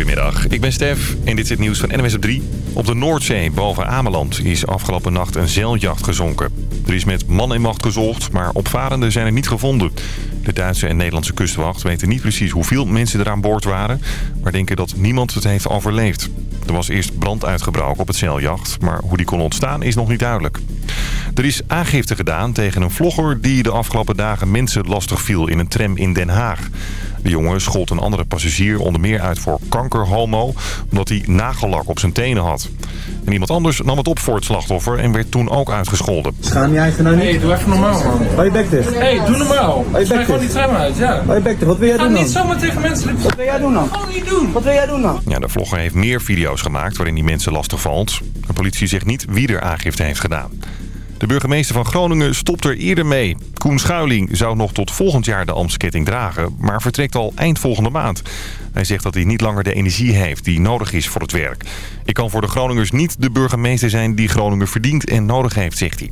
Goedemiddag, ik ben Stef en dit is het nieuws van NWS op 3. Op de Noordzee boven Ameland is afgelopen nacht een zeiljacht gezonken. Er is met man en macht gezocht, maar opvarenden zijn er niet gevonden. De Duitse en Nederlandse kustwacht weten niet precies hoeveel mensen er aan boord waren... maar denken dat niemand het heeft overleefd. Er was eerst brand uitgebroken op het zeiljacht, maar hoe die kon ontstaan is nog niet duidelijk. Er is aangifte gedaan tegen een vlogger die de afgelopen dagen mensen lastig viel in een tram in Den Haag. De jongen schold een andere passagier onder meer uit voor kankerhomo... omdat hij nagellak op zijn tenen had. En iemand anders nam het op voor het slachtoffer en werd toen ook uitgescholden. Schaam jij je nou niet? Hé, doe even normaal, man. Hou je bek dicht. Hé, hey, doe normaal. je Ik ga bek gewoon die tram uit, ja. Hou je bek dicht. Wat wil jij doen dan? niet zomaar tegen mensen... Wat wil jij doen dan? Gewoon niet doen. Wat wil jij doen dan? Ja, de vlogger heeft meer video's gemaakt waarin die mensen lastig valt. De politie zegt niet wie er aangifte heeft gedaan. De burgemeester van Groningen stopt er eerder mee. Koen Schuiling zou nog tot volgend jaar de Amstketting dragen... maar vertrekt al eind volgende maand. Hij zegt dat hij niet langer de energie heeft die nodig is voor het werk. Ik kan voor de Groningers niet de burgemeester zijn die Groningen verdient en nodig heeft, zegt hij.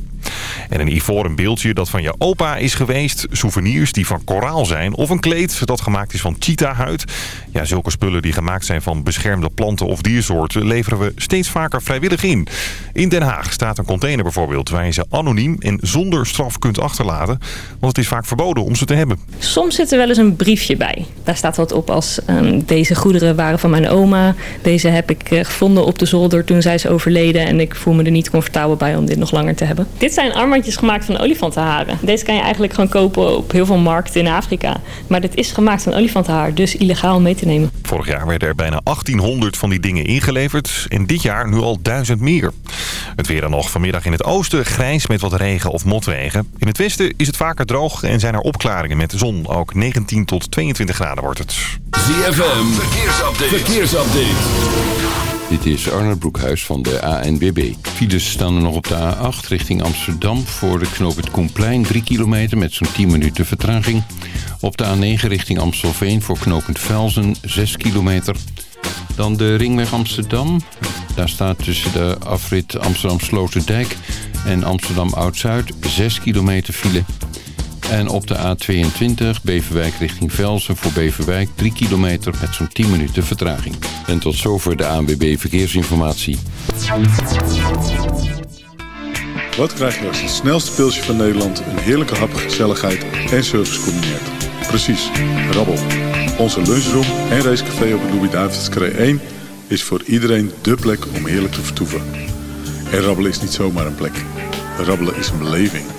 En een ivoren beeldje dat van je opa is geweest. Souvenirs die van koraal zijn. Of een kleed dat gemaakt is van cheetahhuid. Ja, zulke spullen die gemaakt zijn van beschermde planten of diersoorten... leveren we steeds vaker vrijwillig in. In Den Haag staat een container bijvoorbeeld... waar je ze anoniem en zonder straf kunt achterlaten. Want het is vaak verboden om ze te hebben. Soms zit er wel eens een briefje bij. Daar staat wat op als ehm, deze goederen waren van mijn oma. Deze heb ik eh, gevonden op de zolder toen zij is overleden. En ik voel me er niet comfortabel bij om dit nog langer te hebben. Dit zijn armbandjes gemaakt van olifantenharen. Deze kan je eigenlijk gewoon kopen op heel veel markten in Afrika. Maar dit is gemaakt van olifantenhaar, dus illegaal mee te nemen. Vorig jaar werden er bijna 1800 van die dingen ingeleverd. En dit jaar nu al duizend meer. Het weer dan nog vanmiddag in het oosten grijs met wat regen of motregen. In het westen is het vaker droog en zijn er opklaringen met de zon. Ook 19 tot 22 graden wordt het. ZFM, verkeersupdate. verkeersupdate. Dit is Arnold Broekhuis van de ANWB. Files staan er nog op de A8 richting Amsterdam... voor de knoop het Koenplein 3 kilometer met zo'n 10 minuten vertraging. Op de A9 richting Amstelveen voor knooppunt Velzen 6 kilometer. Dan de ringweg Amsterdam. Daar staat tussen de afrit Amsterdam Sloterdijk en Amsterdam Oud-Zuid 6 kilometer file... En op de A22 Beverwijk richting Velsen voor Beverwijk 3 kilometer met zo'n 10 minuten vertraging. En tot zover de ANWB Verkeersinformatie. Wat krijg je als het snelste pilsje van Nederland een heerlijke hap, gezelligheid en service combineert? Precies, rabbel. Onze lunchroom en racecafé op de Louis-David's 1 is voor iedereen dé plek om heerlijk te vertoeven. En rabbelen is niet zomaar een plek. Rabbelen is een beleving.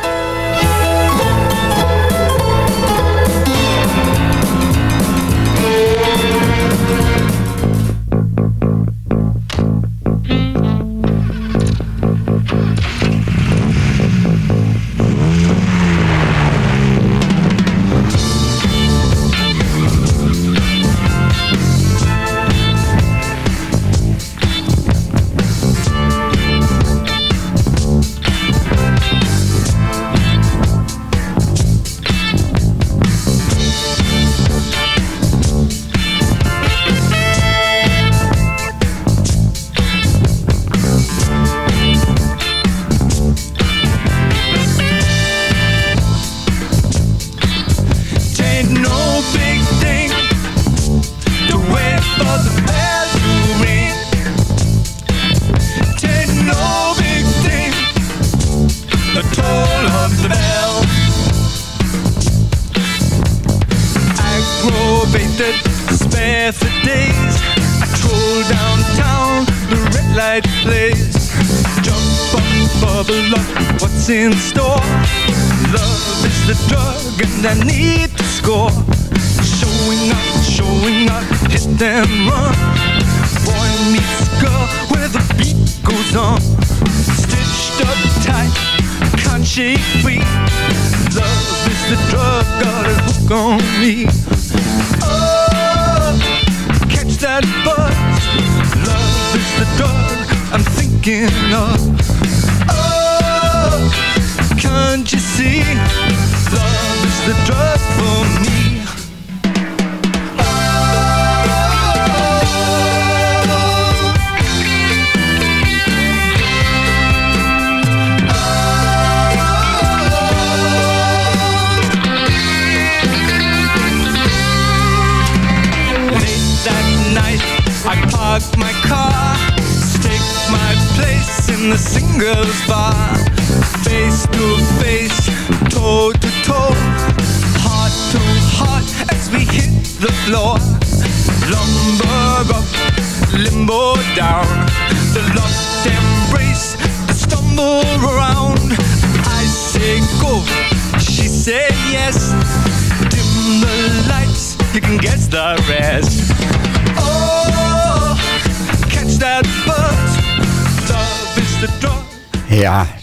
Thinking of.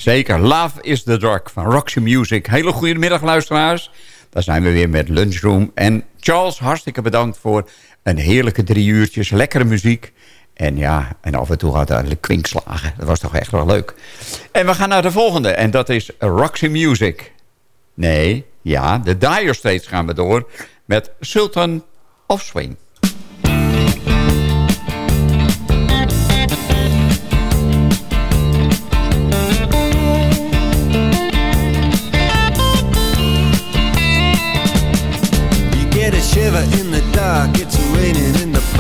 Zeker. Love is the drug van Roxy Music. Hele goede middag, luisteraars. Daar zijn we weer met Lunchroom. En Charles, hartstikke bedankt voor een heerlijke drie uurtjes. Lekkere muziek. En ja, en af en toe had hij kwinkslagen. Dat was toch echt wel leuk. En we gaan naar de volgende. En dat is Roxy Music. Nee, ja, de Dire Straits gaan we door. Met Sultan of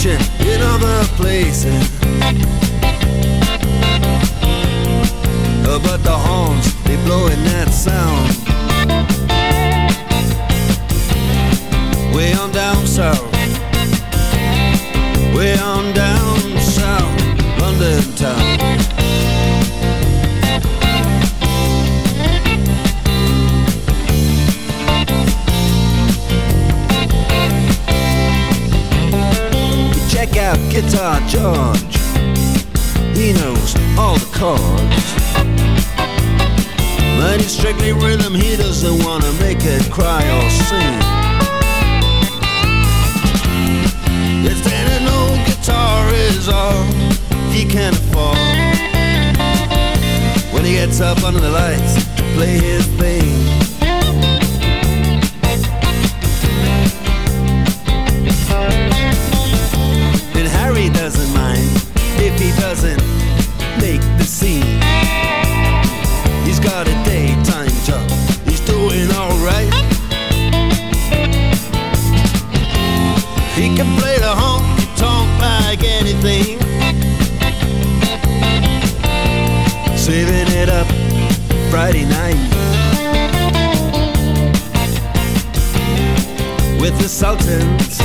Competition in other places. Uh, But the horns, they blowing that sound. Way on down south. Way on down You Guitar George. He knows all the chords. But it's strictly rhythm, he doesn't wanna make it cry or sing. If then an old guitar is all he can afford When he gets up under the lights to play his thing consultants.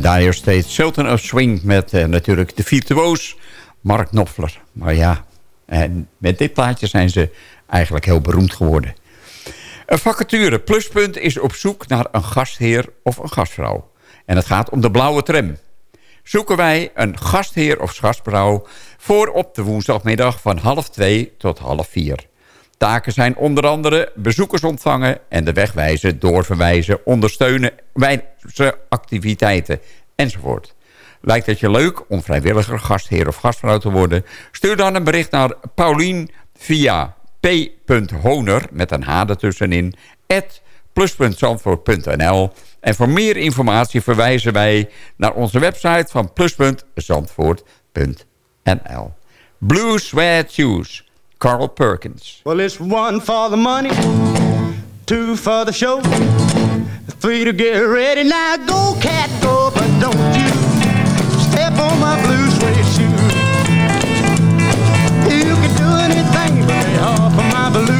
Dire Straits, Sultan of Swing met eh, natuurlijk de virtuoos Mark Knopfler. Maar ja, en met dit plaatje zijn ze eigenlijk heel beroemd geworden. Een vacature Pluspunt is op zoek naar een gastheer of een gastvrouw. En het gaat om de blauwe tram. Zoeken wij een gastheer of gastvrouw voor op de woensdagmiddag van half twee tot half vier. Taken zijn onder andere bezoekers ontvangen en de weg wijzen, doorverwijzen, ondersteunen, wijze activiteiten enzovoort. Lijkt het je leuk om vrijwilliger gastheer of gastvrouw te worden? Stuur dan een bericht naar Paulien via p.honer met een h ertussenin at en voor meer informatie verwijzen wij naar onze website van plus.zandvoort.nl Blue Sweat Shoes Carl Perkins. Well, it's one for the money, two for the show, three to get ready. Now go, cat, go, but don't you step on my blue suede. You can do anything but my blue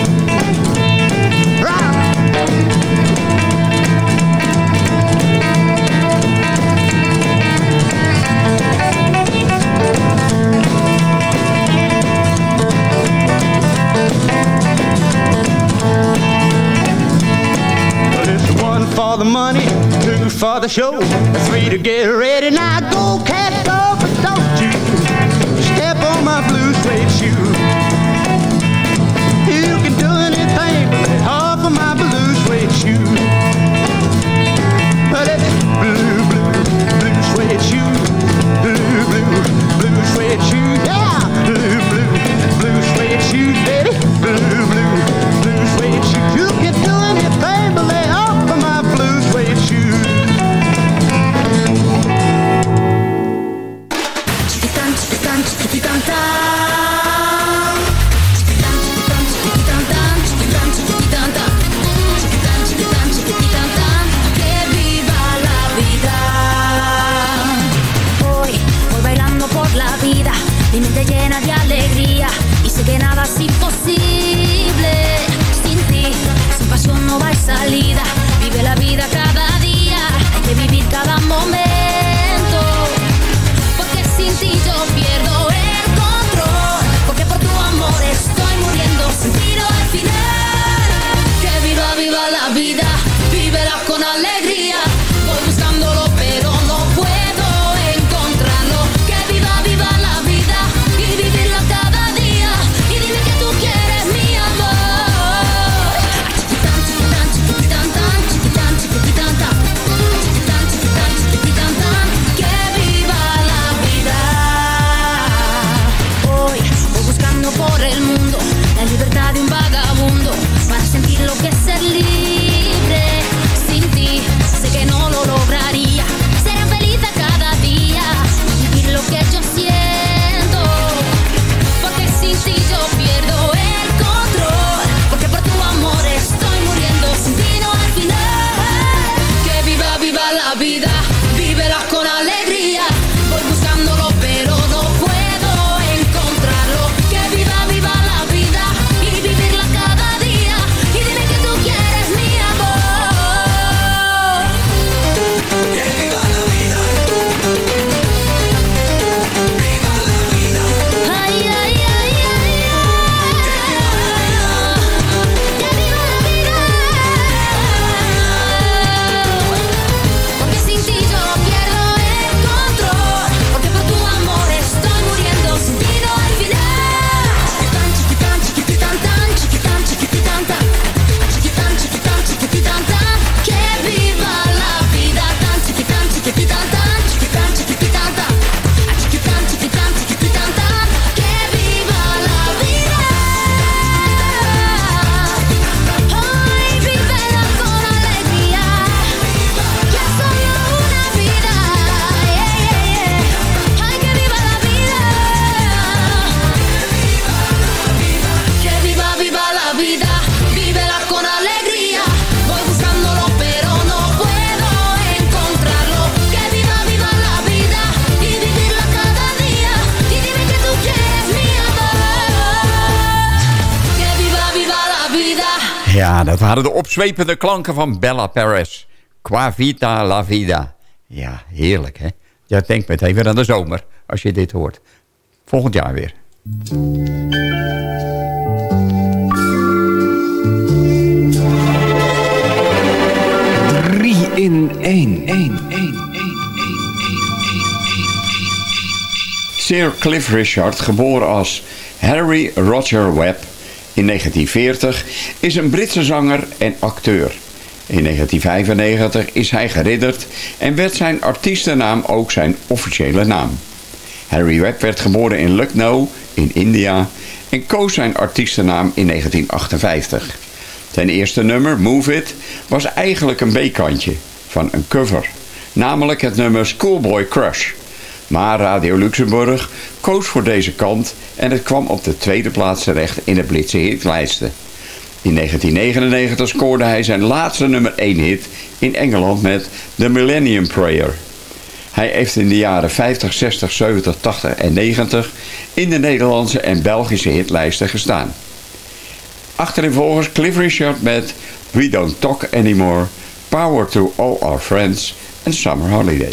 For the show, three to get ready. Now go, cat, go, but don't you step on my blue suede shoe. You can do anything but off of my blue suede shoe. But it's blue, blue, blue suede shoe, blue, blue, blue suede shoe, yeah, blue, blue, blue suede shoe, baby, Ja, dat waren de opzwepende klanken van Bella Perez. Qua vita la vida. Ja, heerlijk hè. Ja, denk meteen weer aan de zomer als je dit hoort. Volgend jaar weer. Drie in één. Sir Cliff Richard, geboren als Harry Roger Webb in 1940, is een Britse zanger en acteur. In 1995 is hij geridderd en werd zijn artiestennaam ook zijn officiële naam. Harry Webb werd geboren in Lucknow in India en koos zijn artiestennaam in 1958. Zijn eerste nummer, Move It, was eigenlijk een B-kantje van een cover, namelijk het nummer Schoolboy Crush. Maar Radio Luxemburg koos voor deze kant en het kwam op de tweede plaats terecht in de Britse hitlijsten. In 1999 scoorde hij zijn laatste nummer 1 hit in Engeland met The Millennium Prayer. Hij heeft in de jaren 50, 60, 70, 80 en 90 in de Nederlandse en Belgische hitlijsten gestaan. Achterin volgens Cliff Richard met We Don't Talk Anymore, Power to All Our Friends en Summer Holiday.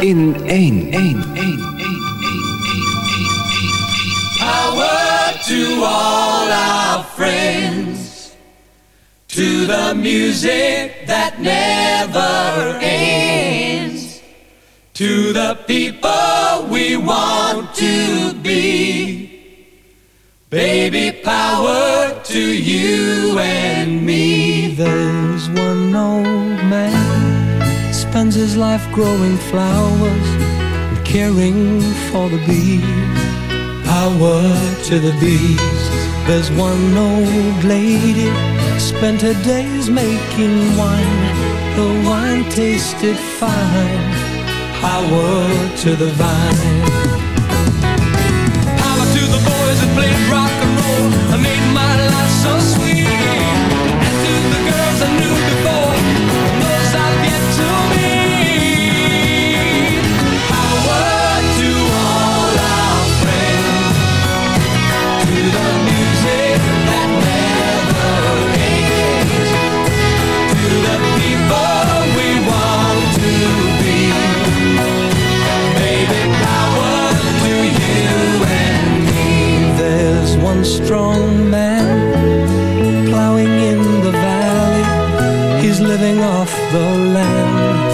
in één. één, één. Power to all our friends, to the music that never ends, to the people we want to be. Baby power to you and me. There's one no spends his life growing flowers and caring for the bees. Power to the bees. There's one old lady spent her days making wine. The wine tasted fine. Power to the vine. Power to the boys that played rock and roll and made my life so sweet. Strong man plowing in the valley. He's living off the land.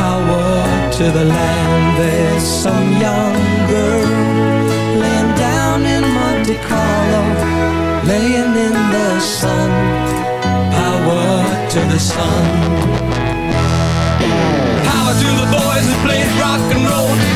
Power to the land. There's some young girl laying down in Monte Carlo, laying in the sun. Power to the sun. Power to the boys that played rock and roll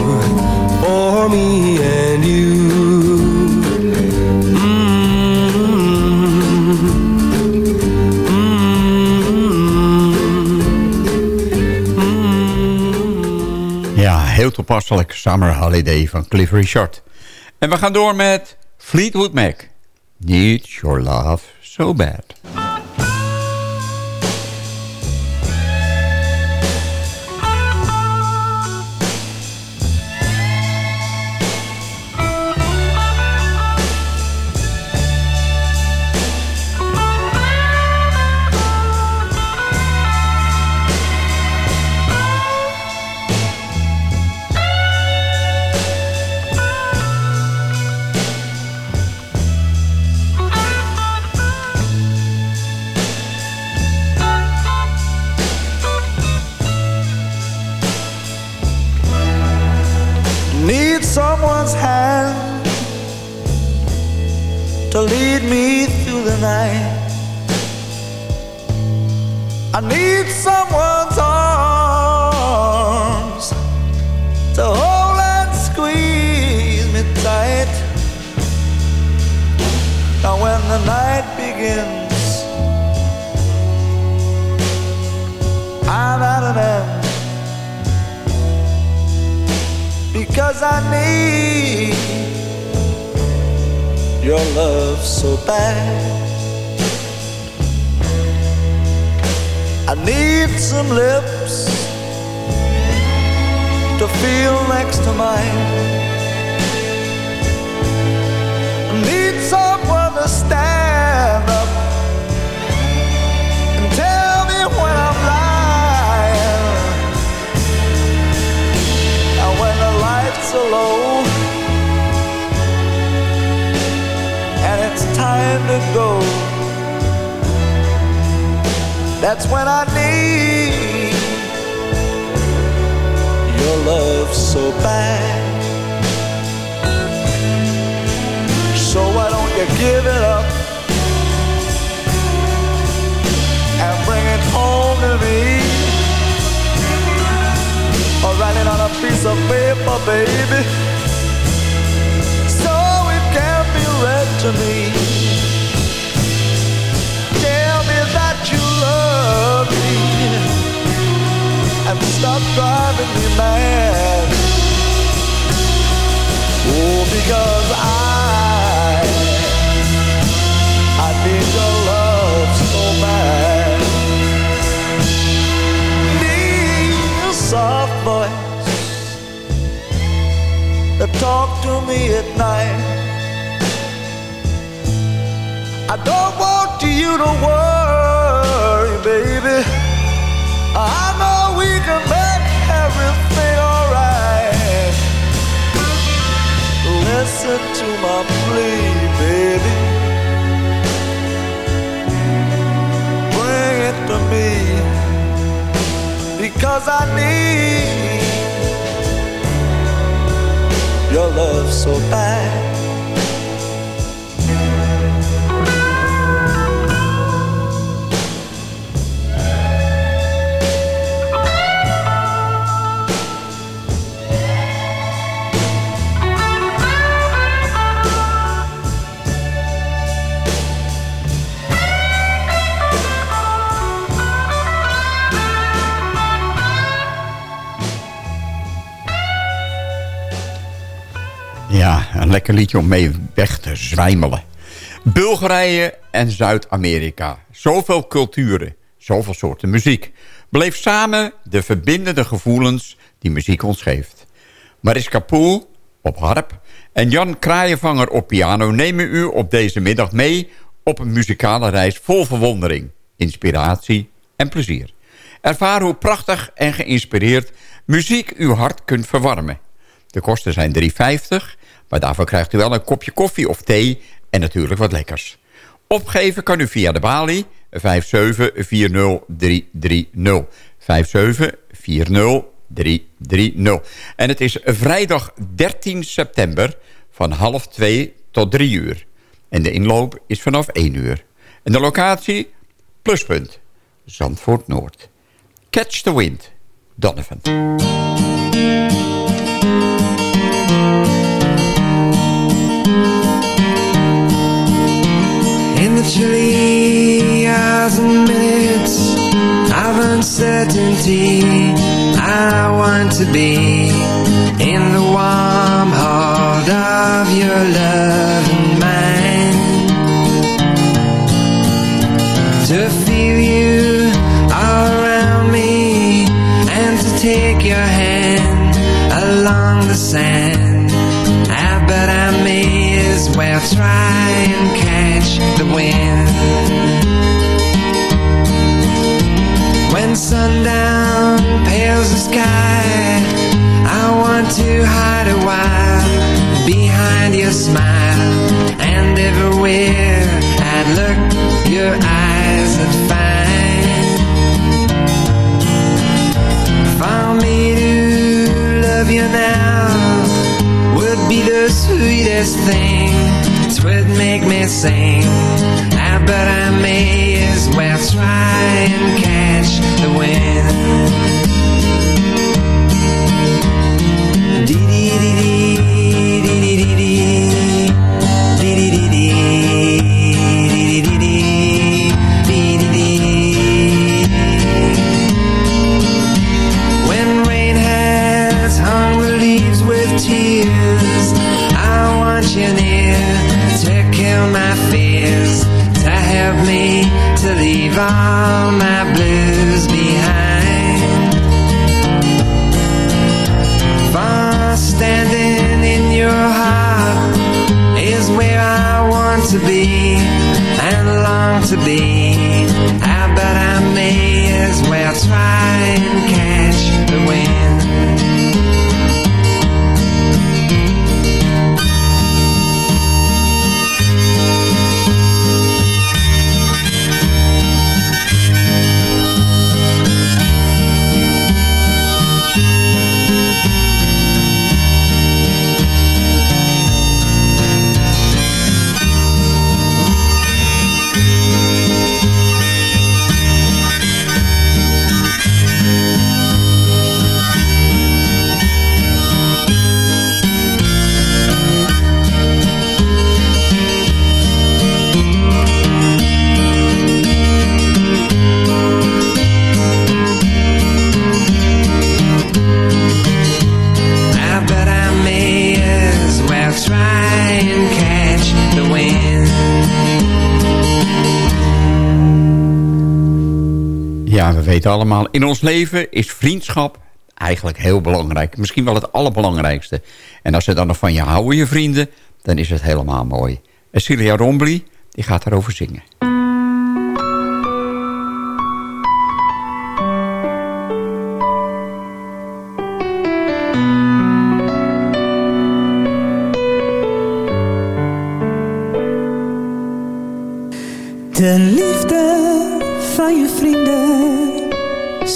me and you. Ja, heel toepasselijk. Summer Holiday van Cliff Richard. En we gaan door met Fleetwood Mac. Need Your Love So Bad. Piece of paper, baby, so it can be read to me. Tell me that you love me and stop driving me mad. Oh, because talk to me at night. I don't want you to worry, baby. I know we can make everything alright. Listen to my plea, baby. Bring it to me because I need your love so bad. Lekker liedje om mee weg te zwijmelen. Bulgarije en Zuid-Amerika. Zoveel culturen, zoveel soorten muziek. Beleef samen de verbindende gevoelens die muziek ons geeft. Mariska Poel op harp en Jan Kraaienvanger op piano... nemen u op deze middag mee op een muzikale reis vol verwondering, inspiratie en plezier. Ervaar hoe prachtig en geïnspireerd muziek uw hart kunt verwarmen. De kosten zijn 3,50, maar daarvoor krijgt u wel een kopje koffie of thee en natuurlijk wat lekkers. Opgeven kan u via de balie 5740330. 5740330. En het is vrijdag 13 september van half 2 tot 3 uur. En de inloop is vanaf 1 uur. En de locatie? Pluspunt. Zandvoort Noord. Catch the Wind. Donovan. The hours and minutes of uncertainty, I want to be in the warm heart of your love and mine. To feel you all around me and to take your hand along the sand. Ah, but I may as well try and the wind. When sundown pales the sky, I want to hide a while behind your smile. And everywhere I'd look, your eyes would find. For me to love you now would be the sweetest thing. Would make me sing. Ah, but I may as well try and catch the wind. Allemaal, in ons leven is vriendschap eigenlijk heel belangrijk. Misschien wel het allerbelangrijkste. En als ze dan nog van je houden, je vrienden, dan is het helemaal mooi. En Celia Rombly, die gaat daarover zingen.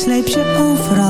Sleep je overal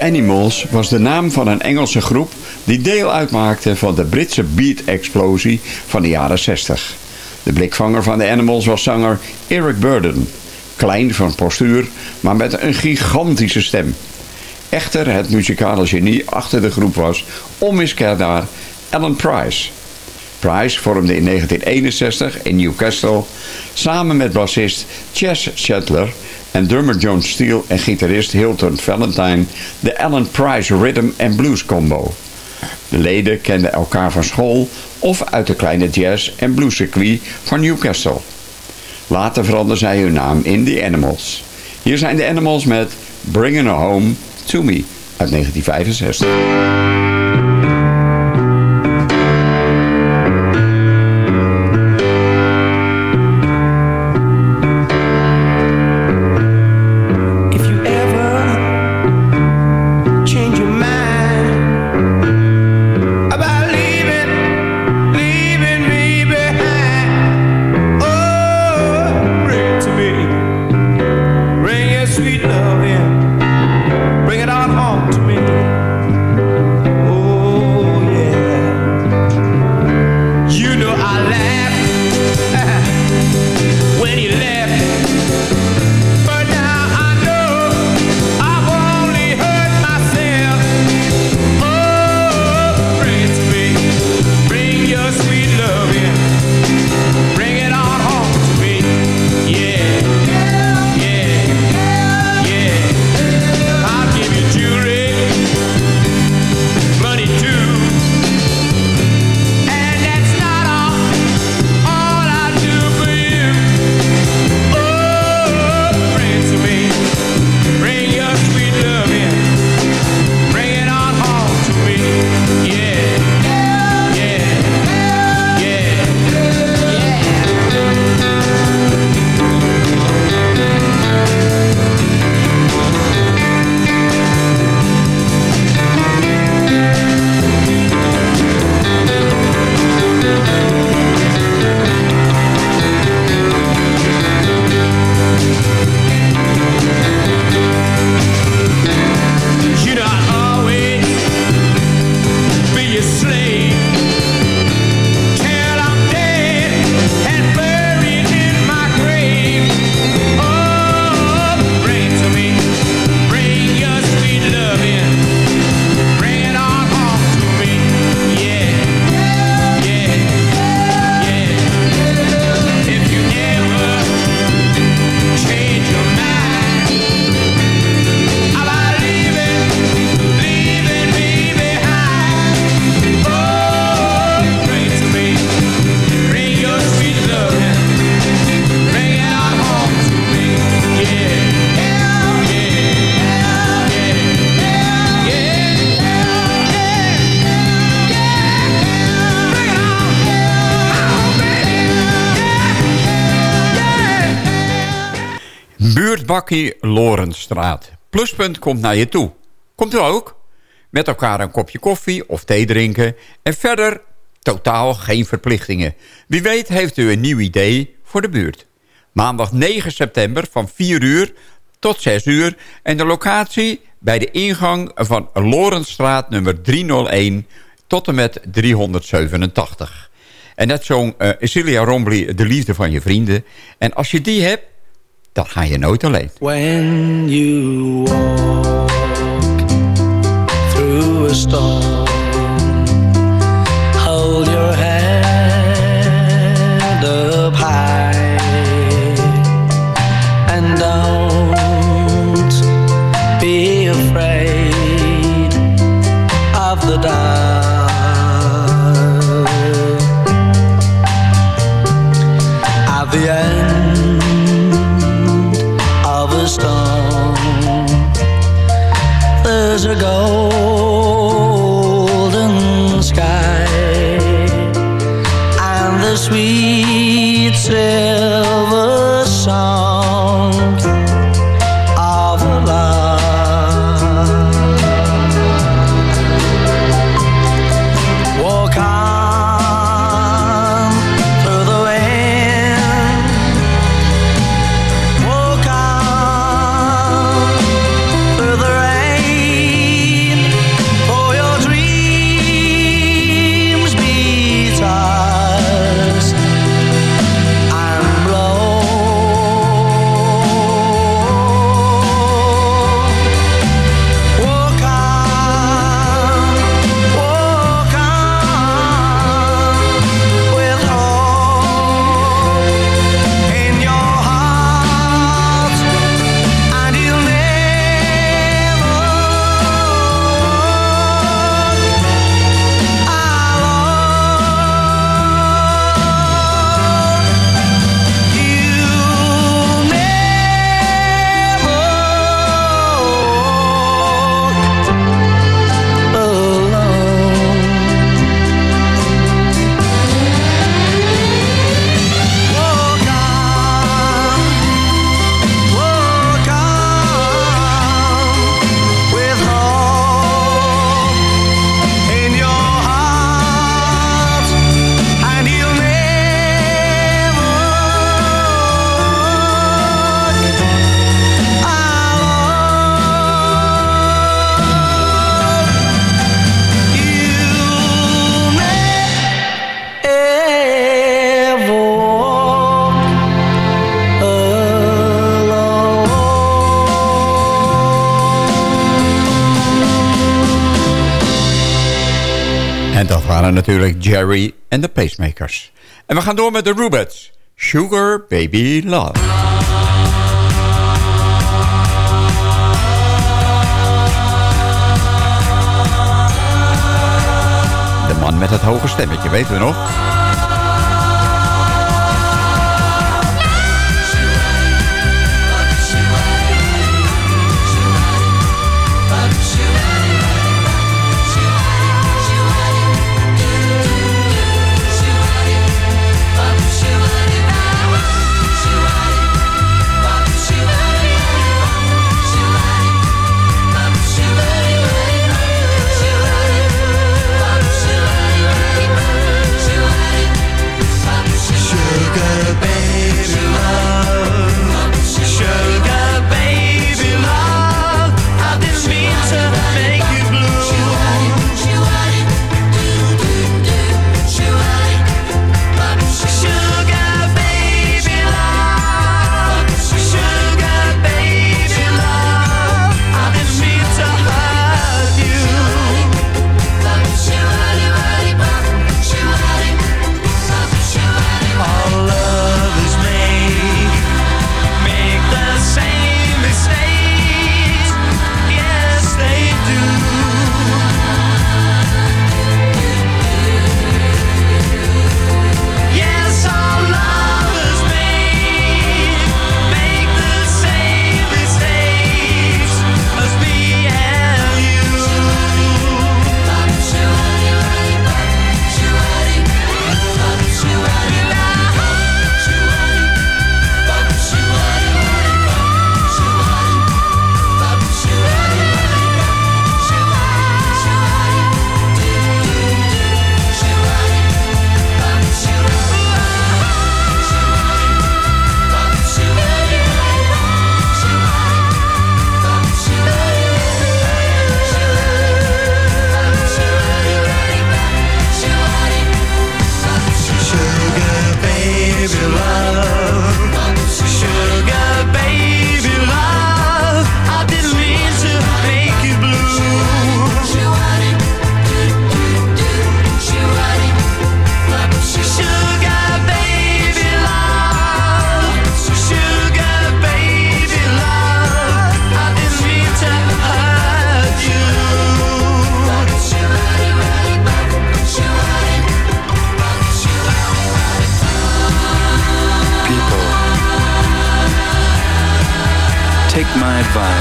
Animals was de naam van een Engelse groep die deel uitmaakte van de Britse beat-explosie van de jaren 60. De blikvanger van The Animals was zanger Eric Burden. Klein van postuur, maar met een gigantische stem. Echter, het muzikale genie achter de groep was onmiskenbaar Alan Price. Price vormde in 1961 in Newcastle samen met bassist Chess Chandler en drummer John Steele en gitarist Hilton Valentine de Alan Price Rhythm and Blues Combo. De leden kenden elkaar van school of uit de kleine jazz- en bluescircuit van Newcastle. Later veranderden zij hun naam in The Animals. Hier zijn de Animals met Bringing Her Home to Me uit 1965. Lorenstraat. Pluspunt komt naar je toe. Komt u ook? Met elkaar een kopje koffie of thee drinken. En verder totaal geen verplichtingen. Wie weet heeft u een nieuw idee voor de buurt. Maandag 9 september van 4 uur tot 6 uur. En de locatie bij de ingang van Lorenstraat nummer 301 tot en met 387. En net zo'n uh, Celia Rombly, de liefde van je vrienden. En als je die hebt, dan ga je nooit alleen. When you walk through a storm Jerry en de Pacemakers. En we gaan door met de Rubets. Sugar Baby Love. De man met het hoge stemmetje, weten we nog?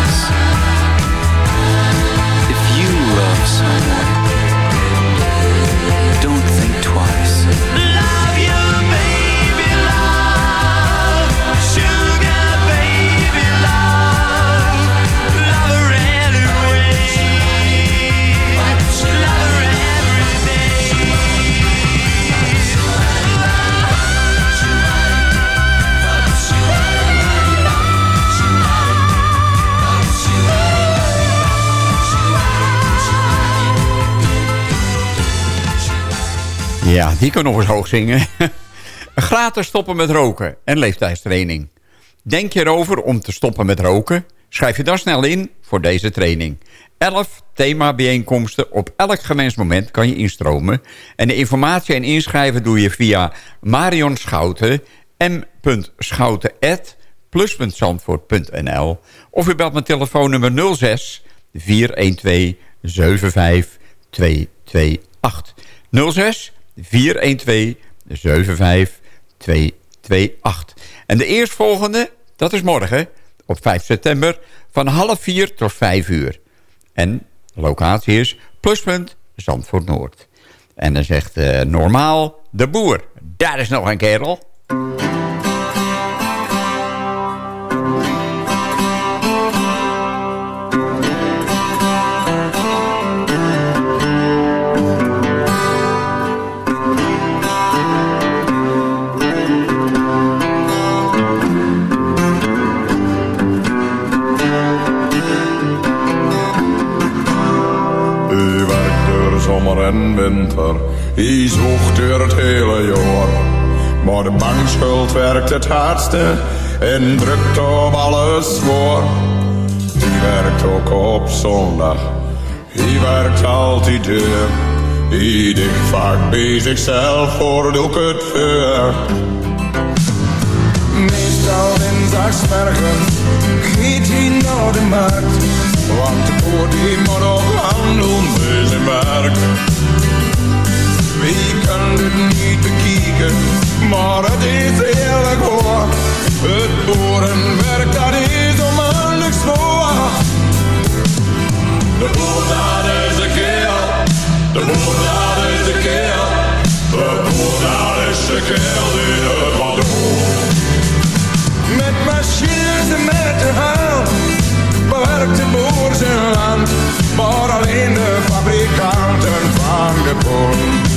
Yes. Die kan nog eens hoog zingen. Gratis stoppen met roken en leeftijdstraining. Denk je erover om te stoppen met roken? Schrijf je dan snel in voor deze training. 11 thema-bijeenkomsten op elk gewenst moment kan je instromen. En de informatie en inschrijven doe je via Marion Schouten... m.schouten plus.zandvoort.nl of u belt mijn telefoonnummer 06 412 75 228. 06 412 75 228. En de eerstvolgende, dat is morgen, op 5 september, van half 4 tot 5 uur. En de locatie is Pluspunt Zandvoort Noord. En dan zegt eh, normaal de boer. Daar is nog een kerel. Winter, u zoekt door het hele jaar. Maar de bankschuld werkt het hardste en drukt op alles voor. U werkt ook op zondag, u werkt altijd deur. U dicht vaak bij zichzelf voor ook het vuur. Meestal dinsdagsmorgen gaat hij naar de markt. Want de boer die moet ook handelen deze markt. Wie kan het niet bekijken, maar het is eerlijk hoor. Het boerenwerk dat is onmogelijk zwaar. De boer is de keel, de boer is de keel. De boer is de keel die het wat. Met machines en met de hand bewerkt de boer zijn land, maar alleen de fabrikanten van de boom.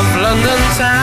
of London town,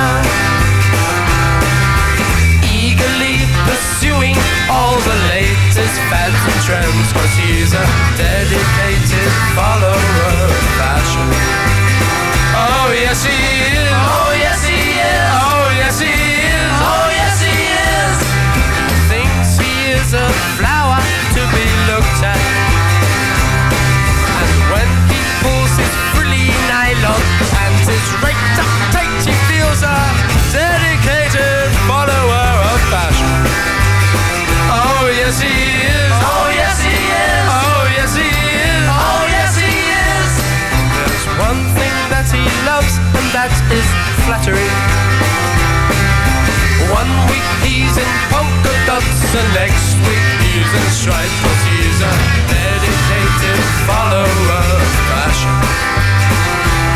next week he's in stripes. Cause he's a dedicated follower of fashion.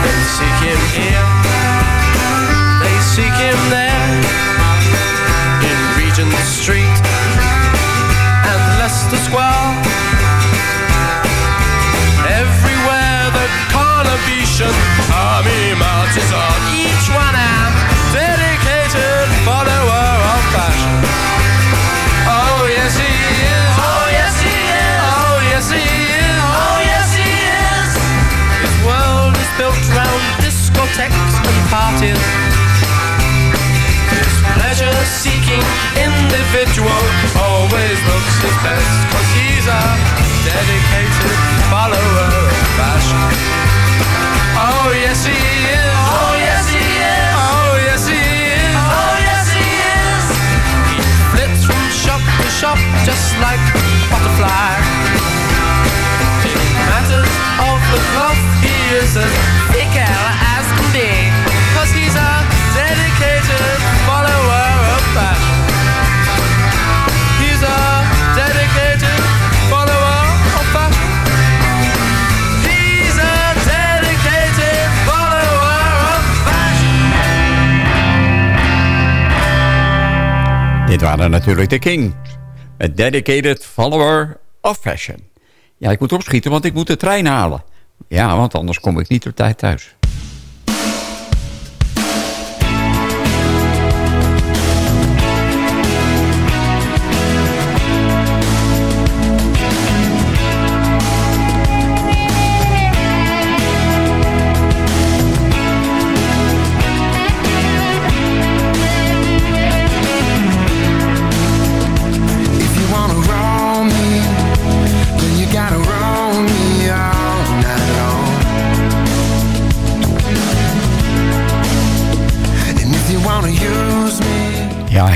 They seek him here, they seek him there, in Regent Street and Leicester Square. Everywhere the Carnation army marches on, each one a dedicated follower discotheques and parties. His pleasure-seeking individual. Always looks his best Cause he's a dedicated follower of fashion. Oh yes he is. Oh yes he is. Oh yes he is. Oh yes he is. He flits from shop to shop just like a butterfly Dit waren natuurlijk de King. A dedicated follower of fashion. Ja, ik moet opschieten, want ik moet de trein halen. Ja, want anders kom ik niet op tijd thuis.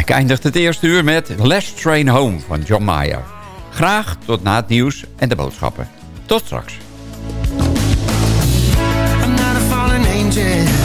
Ik eindig het eerste uur met Last Train Home van John Mayer. Graag tot na het nieuws en de boodschappen. Tot straks. I'm not a